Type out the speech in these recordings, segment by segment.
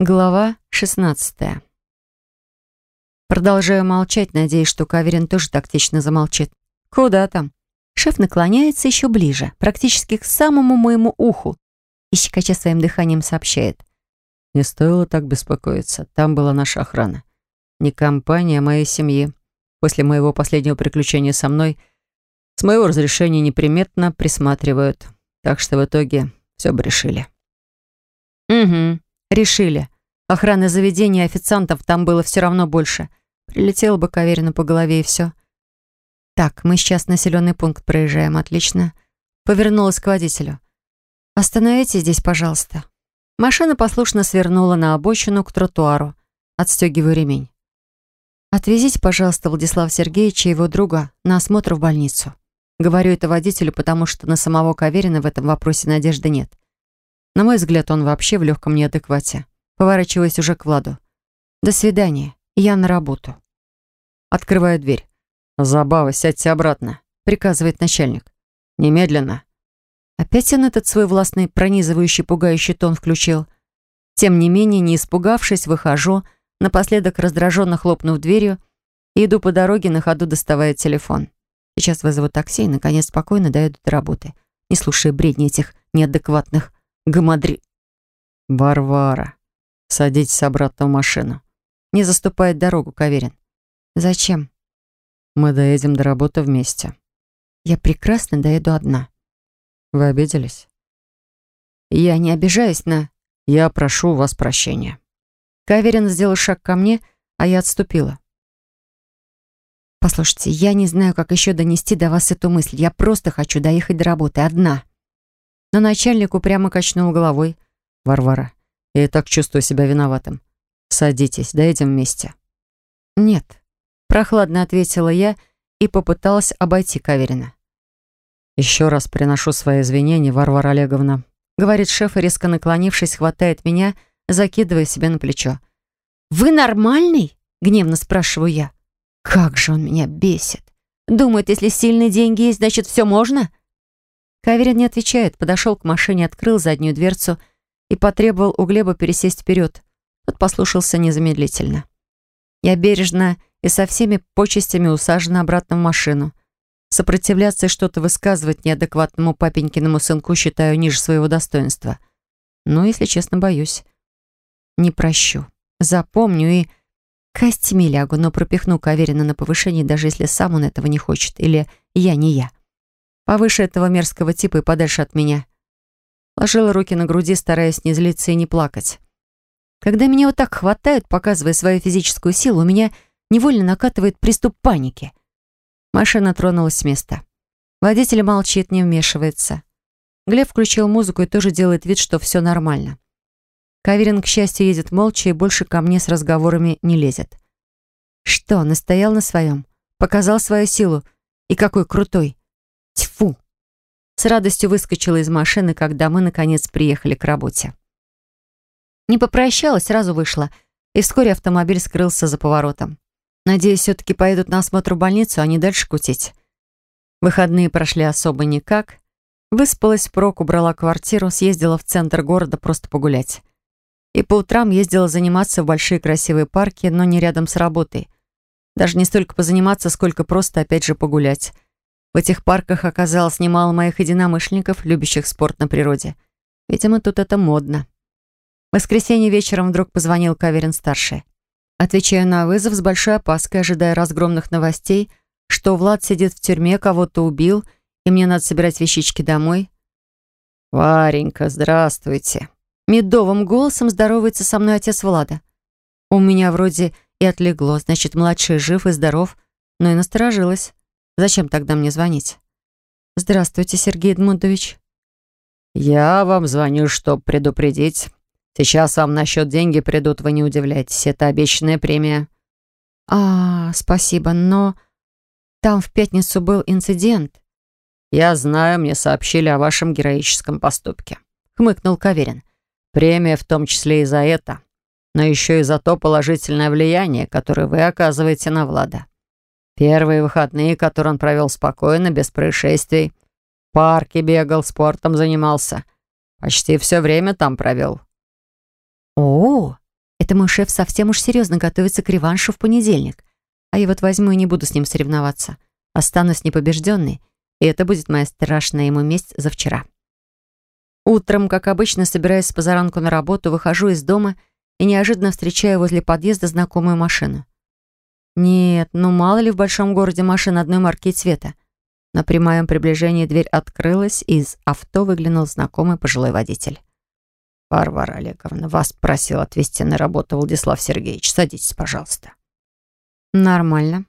Глава 16. Продолжаю молчать, надеясь, что Каверин тоже тактично замолчит. Куда там? Шеф наклоняется еще ближе, практически к самому моему уху, и щекоча своим дыханием сообщает. Не стоило так беспокоиться. Там была наша охрана. Не компания, а моей семьи. После моего последнего приключения со мной с моего разрешения неприметно присматривают. Так что в итоге все бы решили. Угу. Решили. Охраны заведения официантов там было все равно больше. Прилетела бы Каверину по голове и все. Так, мы сейчас населенный пункт проезжаем, отлично. Повернулась к водителю. Остановите здесь, пожалуйста. Машина послушно свернула на обочину к тротуару. Отстегиваю ремень. Отвезите, пожалуйста, Владислава Сергеевича и его друга на осмотр в больницу. Говорю это водителю, потому что на самого Каверина в этом вопросе надежды нет. На мой взгляд, он вообще в легком неадеквате. Поворачиваясь уже к Владу. «До свидания. Я на работу». Открываю дверь. «Забава, сядьте обратно», — приказывает начальник. «Немедленно». Опять он этот свой властный, пронизывающий, пугающий тон включил. Тем не менее, не испугавшись, выхожу, напоследок раздраженно хлопнув дверью, и иду по дороге, на ходу доставая телефон. Сейчас вызову такси и, наконец, спокойно доеду до работы, не слушая бредни этих неадекватных Гамадри... Варвара, садитесь обратно в машину. Не заступает дорогу, Каверин. Зачем? Мы доедем до работы вместе. Я прекрасно доеду одна. Вы обиделись? Я не обижаюсь на... Я прошу у вас прощения. Каверин сделал шаг ко мне, а я отступила. Послушайте, я не знаю, как еще донести до вас эту мысль. Я просто хочу доехать до работы одна. Но начальник упрямо качнул головой. «Варвара, я и так чувствую себя виноватым. Садитесь, доедем вместе». «Нет», — прохладно ответила я и попыталась обойти Каверина. «Еще раз приношу свои извинения, Варвара Олеговна», — говорит шеф и, резко наклонившись, хватает меня, закидывая себе на плечо. «Вы нормальный?» — гневно спрашиваю я. «Как же он меня бесит! Думает, если сильные деньги есть, значит, все можно?» Каверин не отвечает, подошел к машине, открыл заднюю дверцу и потребовал у Глеба пересесть вперед. Тот послушался незамедлительно. Я бережно и со всеми почестями усажена обратно в машину. Сопротивляться и что-то высказывать неадекватному папенькиному сынку считаю ниже своего достоинства. Но, если честно, боюсь. Не прощу. Запомню и... Костями лягу, но пропихну Каверина на повышение, даже если сам он этого не хочет. Или я не я. Повыше этого мерзкого типа и подальше от меня. Ложила руки на груди, стараясь не злиться и не плакать. Когда меня вот так хватают, показывая свою физическую силу, у меня невольно накатывает приступ паники. Машина тронулась с места. Водитель молчит, не вмешивается. Глеб включил музыку и тоже делает вид, что все нормально. Каверин, к счастью, едет молча и больше ко мне с разговорами не лезет. Что, настоял на своем? Показал свою силу? И какой крутой? Тьфу! С радостью выскочила из машины, когда мы, наконец, приехали к работе. Не попрощалась, сразу вышла, и вскоре автомобиль скрылся за поворотом. Надеюсь, все-таки поедут на осмотр в больницу, а не дальше кутить. Выходные прошли особо никак. Выспалась впрок, убрала квартиру, съездила в центр города просто погулять. И по утрам ездила заниматься в большие красивые парки, но не рядом с работой. Даже не столько позаниматься, сколько просто опять же погулять. В этих парках оказалось немало моих единомышленников, любящих спорт на природе. Видимо, тут это модно. В воскресенье вечером вдруг позвонил Каверин-старший. Отвечаю на вызов с большой опаской, ожидая разгромных новостей, что Влад сидит в тюрьме, кого-то убил, и мне надо собирать вещички домой. «Варенька, здравствуйте!» Медовым голосом здоровается со мной отец Влада. У меня вроде и отлегло, значит, младший жив и здоров, но и насторожилась. Зачем тогда мне звонить? Здравствуйте, Сергей Эдмундович. Я вам звоню, чтобы предупредить. Сейчас вам на счет деньги придут, вы не удивляйтесь. Это обещанная премия. А, спасибо, но там в пятницу был инцидент. Я знаю, мне сообщили о вашем героическом поступке. Хмыкнул Каверин. Премия в том числе и за это, но еще и за то положительное влияние, которое вы оказываете на Влада. Первые выходные, которые он провел спокойно, без происшествий. В парке бегал, спортом занимался. Почти все время там провел. О, Это мой шеф совсем уж серьезно готовится к реваншу в понедельник. А я вот возьму и не буду с ним соревноваться. Останусь непобежденной, и это будет моя страшная ему месть за вчера. Утром, как обычно, собираясь с позаранку на работу, выхожу из дома и неожиданно встречаю возле подъезда знакомую машину. Нет, ну мало ли в большом городе машин одной марки и цвета. Но при моем приближении дверь открылась, и из авто выглянул знакомый пожилой водитель. «Варвара Олеговна, вас просил отвезти на работу Владислав Сергеевич. Садитесь, пожалуйста». «Нормально».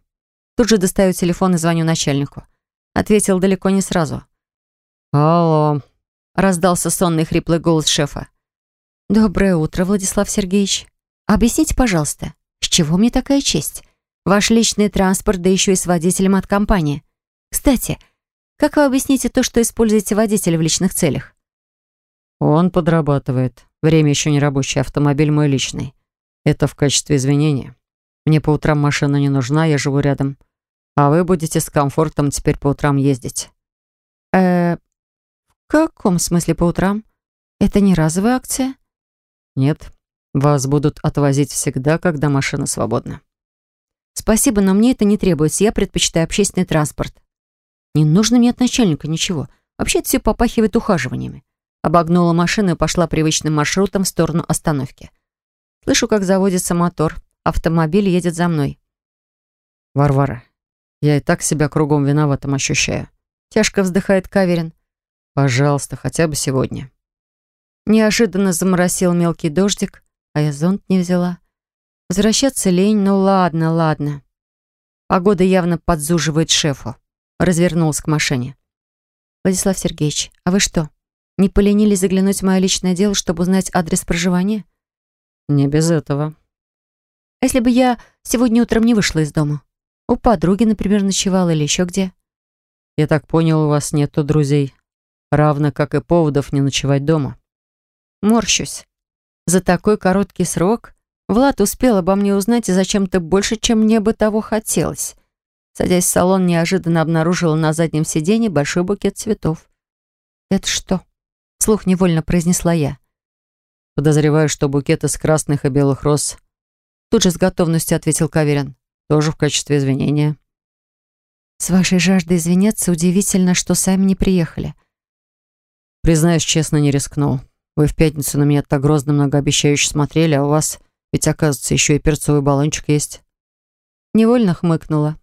Тут же достаю телефон и звоню начальнику. Ответил далеко не сразу. «Алло», — раздался сонный хриплый голос шефа. «Доброе утро, Владислав Сергеевич. Объясните, пожалуйста, с чего мне такая честь? Ваш личный транспорт, да еще и с водителем от компании. Кстати, как вы объясните то, что используете водителя в личных целях? Он подрабатывает. Время еще не рабочий, автомобиль мой личный. Это в качестве извинения. Мне по утрам машина не нужна, я живу рядом. А вы будете с комфортом теперь по утрам ездить. Э, в каком смысле по утрам? Это не разовая акция? Нет, вас будут отвозить всегда, когда машина свободна. Спасибо, но мне это не требуется. Я предпочитаю общественный транспорт. Не нужно мне от начальника ничего. Вообще все попахивает ухаживаниями. Обогнула машину и пошла привычным маршрутом в сторону остановки. Слышу, как заводится мотор. Автомобиль едет за мной. «Варвара, я и так себя кругом виноватым ощущаю». Тяжко вздыхает Каверин. «Пожалуйста, хотя бы сегодня». Неожиданно заморосил мелкий дождик, а я зонт не взяла. Возвращаться лень, ну ладно, ладно. Погода явно подзуживает шефу развернулась к машине. «Владислав Сергеевич, а вы что, не поленились заглянуть в мое личное дело, чтобы узнать адрес проживания?» «Не без этого». «А если бы я сегодня утром не вышла из дома? У подруги, например, ночевала или еще где?» «Я так понял, у вас нету друзей, равно как и поводов не ночевать дома». Морщусь. За такой короткий срок Влад успел обо мне узнать и зачем-то больше, чем мне бы того хотелось. Садясь в салон, неожиданно обнаружила на заднем сиденье большой букет цветов. «Это что?» — слух невольно произнесла я. «Подозреваю, что букет из красных и белых роз...» Тут же с готовностью ответил Каверин. «Тоже в качестве извинения». «С вашей жаждой извиняться удивительно, что сами не приехали». «Признаюсь, честно, не рискнул. Вы в пятницу на меня так грозно многообещающе смотрели, а у вас ведь, оказывается, еще и перцовый баллончик есть». Невольно хмыкнула.